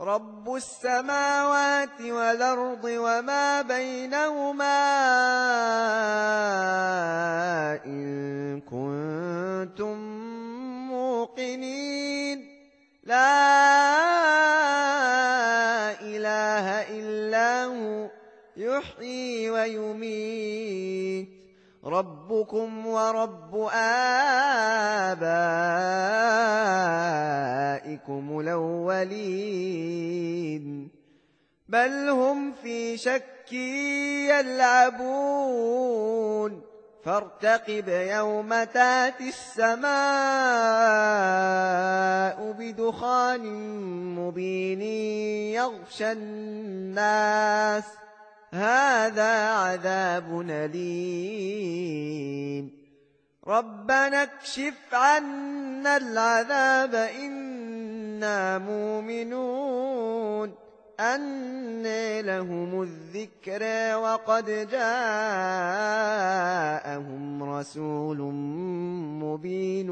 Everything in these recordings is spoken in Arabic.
رب السماوات والأرض وما بينهما إن كنتم موقنين لا إله إلا هو يحيي ويميت ربكم ورب آبائكم الأولين. بل هم في شك يلعبون. فارتقب يوم تأتي السماء بدخان مبين يغشى الناس. هذا عذاب أليم. ربنا اكشف عنا العذاب إنا مؤمنون. أن لهم الذكر وقد جاءهم رسول مبين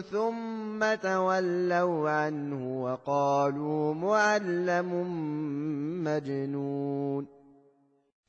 ثم تولوا عنه وقالوا معلم مجنون.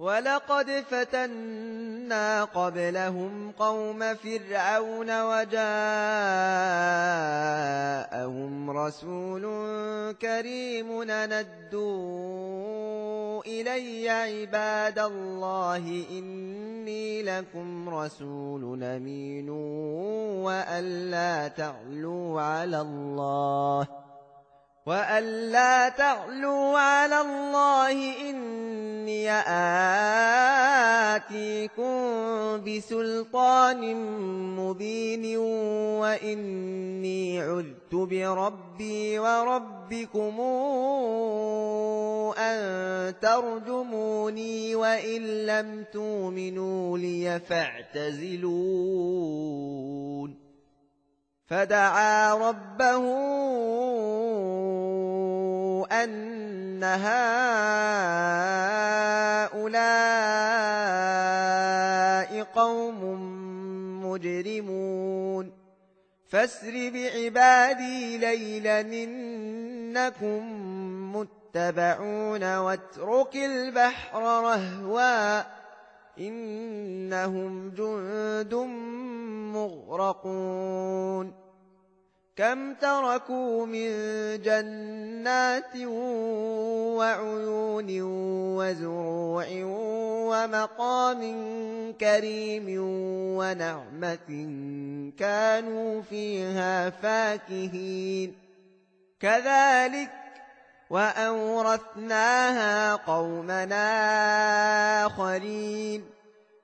ولقد فتنا قبلهم قوم فرعون وجاءهم رسول كريم ندوا إلي عباد الله إني لكم رسول أمين وأن لا تعلوا على الله وألا تعلوا على الله إني آتيكم بسلطان مبين وإني عذت بربي وربكم أن ترجموني وإن لم تؤمنوا لي فاعتزلون فدعا ربه أن هؤلاء قوم مجرمون. فاسر بعبادي ليلا إنكم متبعون واترك البحر رهوا إنهم جند مغرقون. كم تركوا من جنات وعيون وزروع ومقام كريم ونعمة كانوا فيها فاكهين. كذلك وأورثناها قومنا آخرين.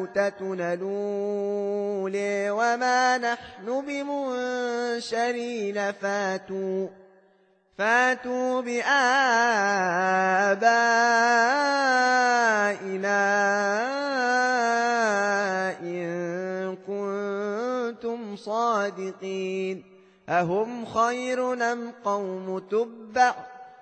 موتتنا الأولى وما نحن بمنشرين فاتوا فاتوا بآبائنا إن كنتم صادقين. أهم خير أم قوم تبع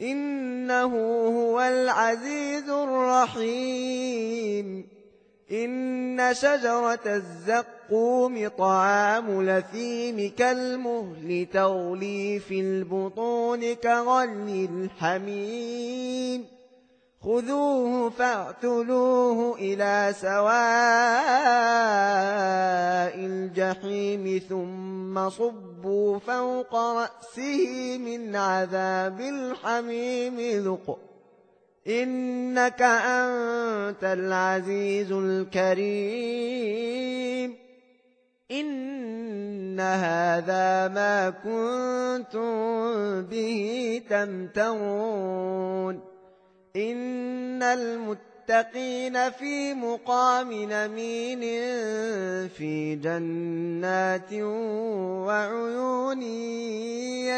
إنه هو العزيز الرحيم. إن شجرة الزقوم طعام لثيم كالمهل تغلي في البطون كغلي الحميم. خذوه فاعتلوه إلى سواء الجحيم ثم صبوا فوق رأسه من عذاب الحميم ذق. إنك أنت العزيز الكريم. إن هذا ما كنتم به تمترون. إن المتقين في مقام نمين في جنات وعيون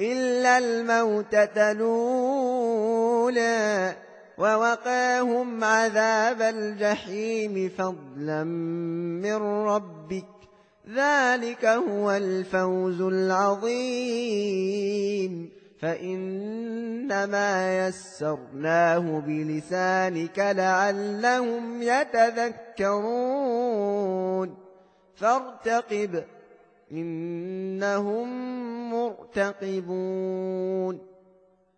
إلا الموتة الأولى ووقاهم عذاب الجحيم فضلا من ربك. ذلك هو الفوز العظيم. فإنما يسرناه بلسانك لعلهم يتذكرون. فارتقب إنهم مرتقبون.